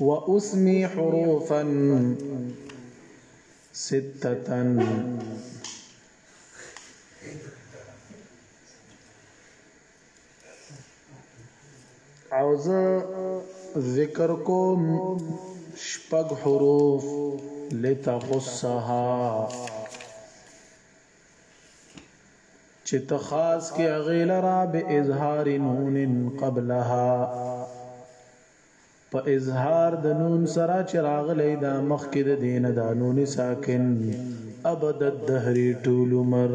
وأسمي حروفا ستة عاوز ذکر کوم شپږ حروف لتغصها چې ته خاص کې هغې لرا به اظهار نون قبلها په اظهار د نون سره چې راغلی دا مخکې د دین د نون ساکن ابد الدهر ټول مر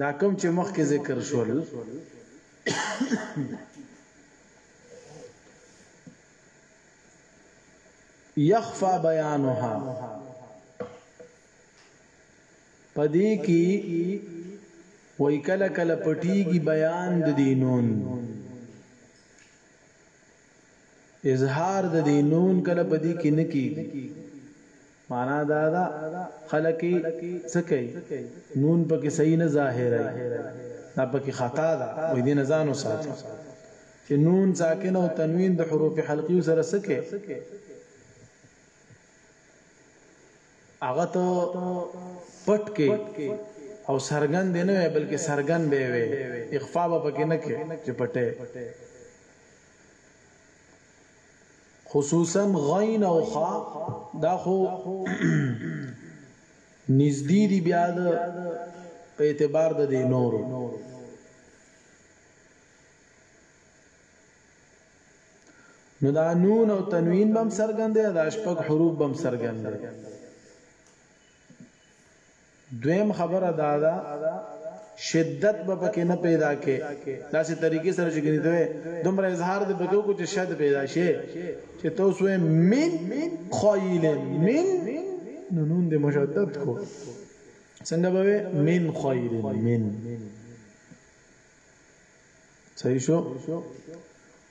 دا کوم چې مخکې ذکر شول يخفى بيانها پدې کې وای کله کله پټیږي بیان د دینون اظهار د دې نون کله په دې کې نه کېږي معنا دا ده خلک څه کوي نون پکې صحیح نه ظاهروي دا پکې خطا ده وې دې نه ځان وساتي چې نون ساکن او تنوین د حروف حلقي سره سکه هغه ته پټ کې او سرګن دی نه بلکې سرګن به وي اخفا به پکې نه کې چې پټه خصوصا غین او خا دا خو نږدې دی بیا د په اعتبار د دې نورو نو دا نون او تنوین بم سرګند دا شپږ حروف بم سرګند دویم خبره دا ده شدت به پکې نه پیدا کې داسې طریقې سره چې ګنې دوی دومره اظهار د پکې کو چې شد پیدا شي چې تاسو من خیل من نون د مشدد کو څنګه به من خیل من صحیح شو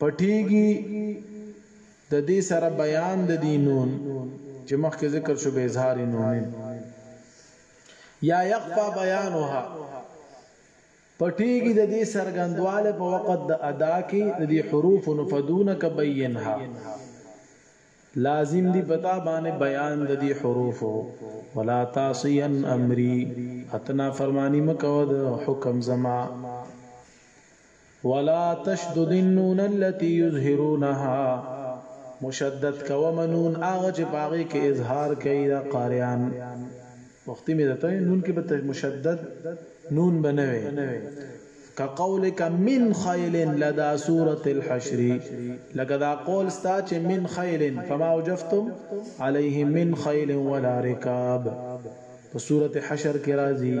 پټیږي د دې سره بیان د دې نون چې مخکې ذکر شو به اظهار نونین یا یخفا بیانها پټیږي د دې سرګندواله په وخت د ادا کې د دې حروف نفدون کبینها لازم دی پتا باندې بیان د دې حروف ولا تعصین امری اتنا فرمانی مکو د حکم زما ولا تشدد النون التي يظهرونها مشدد کوه منون هغه چې پاغه کې اظهار کوي دا قاریان وختي مې دته نون کې به مشدد نون بنوي كقولك من خيل لدى سورة الحشر لك دا قول ستاچ من خيل فما وجفتم عليه من خيل ولا ركاب فسورة حشر كرازي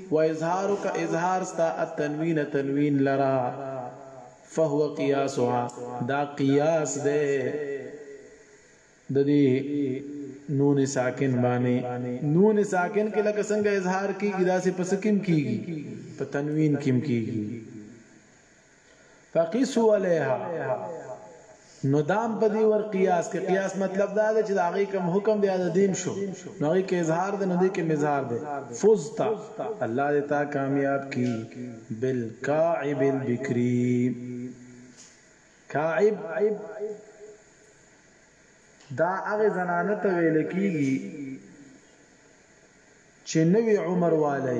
واظهارک اظهار ستا التنوین تنوین لرا فهو قیاسها دا قیاس ده ددی نون ساکن بانی نون ساکن کې لکه څنګه اظهار کیږي داسې پس کیم کیږي په تنوین کیم کیږي فقیسو علیها نو دام په دی ور قیاس کې قیاس مطلب دا دی چې دا غي کوم حکم دی د دیم شو نو غي کې اظهار دی نو دی کې مظهار دی فزتا الله دې تا کامیاب کی بالکاعب البکری کاعب دا هغه زنانه ته ویل کیږي چې نوی عمر والي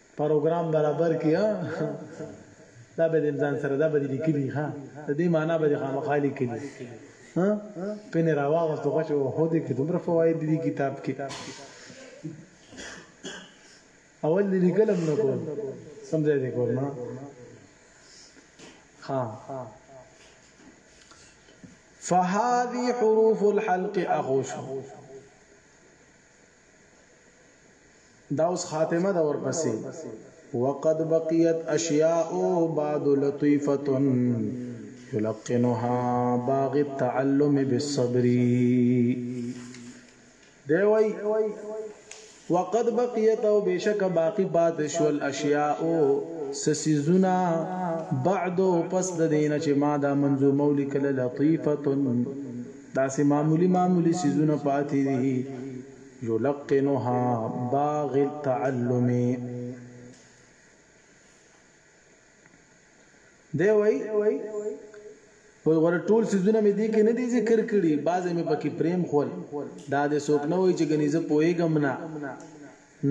پروګرام برابر کی ها دا به دې ځان سره دا به دې لیکلي ها د دې معنا به دې خامخا لیکلي ها پن راواغستو خو چې هو دې کې دومره فواید دي کتاب کې اول دې لیکلم نه کول سمځای دې کول ما ها فهذه حروف الحلق اخوش دا اوس خاتمه دا ورپسې وقد بقيت اشياء بعد لطيفه يلقنها باغ التعلم بالصبر دی وای وقد بقيت او بشک باقی پات شول اشیاء سسیزنا بعد پس د دینه چې ما دا منظومه ولیکل لطیفه داسې معمولي معمولي څیزونه پاتې دي یلقنها باغ التعلم دی وای وای غره ټول سيزونه مې دي کې نه دي ذکر کړي بعضې مې پکې پریم خول دا د سوک نه وای چې غنيزه پويګم نه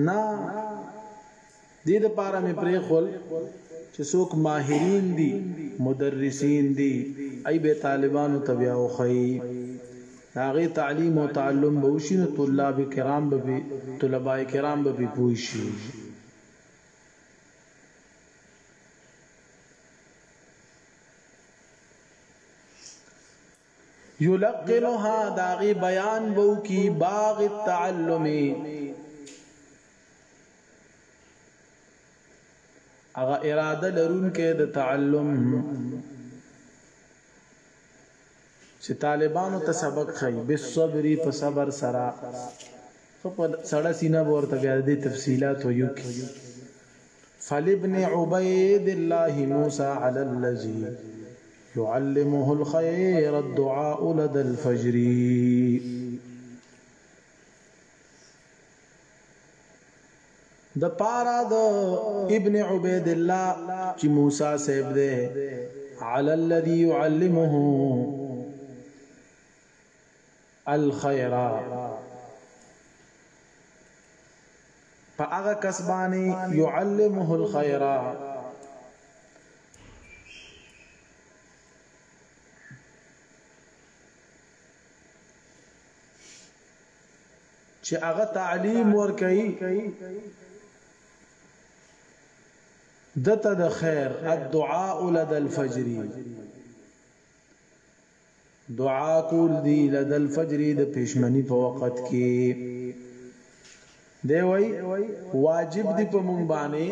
نه دې لپاره مې پرېښول چې څوک ماهرین دي مدرسین دي ای به طالبانو ته بیا وخی هغه تعلیم او تعلم به وشي نو طلاب کرام به طلباء کرام به پوي شي یلقنها داغي بیان بو کی باغ التعلم هغه اراده لرونکي د تعلم چې طالبانو ته سبق خي بالصبر په صبر سره خپل سړی سینه ورته بیا د تفصيلات ویو کی فلابن عبيد الله موسى على الذي يعلمه الخير الدعاء لدى الفجر د پاره د ابن عبید الله چې موسی صاحب ده علی الذی يعلمه الخير په هغه کسبانی يعلمه الخير چې هغه تعلیم ورکړي دته د خیر الدعاء لدى الفجر دعا کول دی لدى الفجر د پښمنی په وخت کې دی وای واجب دی په مونږ باندې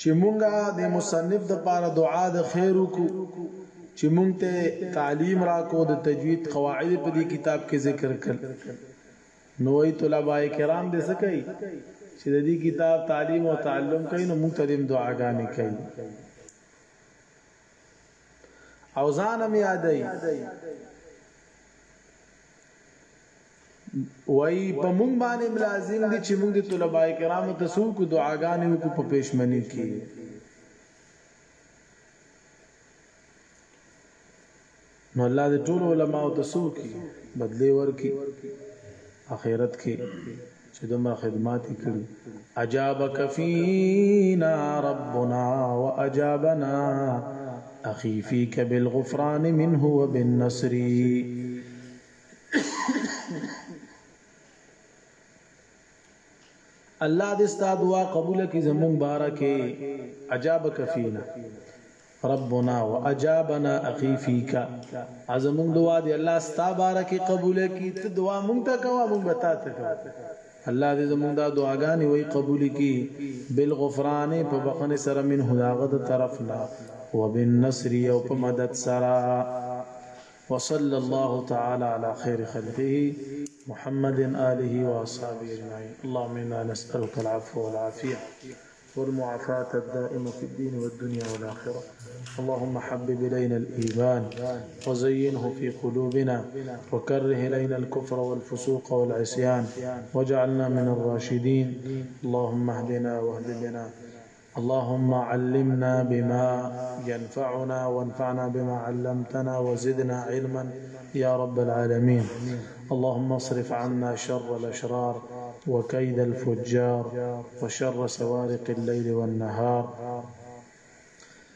چی مونږ د مصنف دپاره دعا د خیر وکړو چی مونږ ته تعلیم راکړو د تجوید قواعد په دی کتاب کی ذکر کړل نو وای طلباء کرام دی څه کوي چی د دی کتاب تعلیم او تعلم کوي نو مونږ ته دیم دعاګانې کوي او ځانم یادای وایي، په موږ باندې هم لازم دي چې موږ دې طلباء کرامو ته څه وکړو؟ دعاګانې وکړو په پېشمني کې. نو الله دې ټولو علماوو ته څه وکړي؟ بدلې ورکړي اخرت کې چې دومره خدمات یې کړي. اجابک فینا ربنا واجابنا اخی فیک بالغفران منه وبالنصر. الله دې ستاسو دعا قبول کړي زموږ بارکه اجابک فینا ربنا واجابنا اخي فيك ازمون دعا دې الله ستاسو بارکه قبول کړي ته دعا مونږ ته کوه مونږ به تاسو ته کوو الله دې زموږ دا دعاګانې وای قبول کړي بالغفران په بخنه سره من هداغه طرفنا وبالنصر او په مدد سره وصلى الله تعالى على خير خلقه محمد آله وأصحابه أجمعين اللهم إنا نسألك العفو والعافية والمعافاة الدائمة في الدين والدنيا والآخرة اللهم حبب إلينا الإيمان وزينه في قلوبنا وكره إلينا الكفر والفسوق والعصيان واجعلنا من الراشدين اللهم اهدنا واهد بنا اللهم علمنا بما ينفعنا وانفعنا بما علمتنا وزدنا علما يا رب العالمين اللهم اصرف عنا شر الأشرار وكيد الفجار وشر سوارق الليل والنهار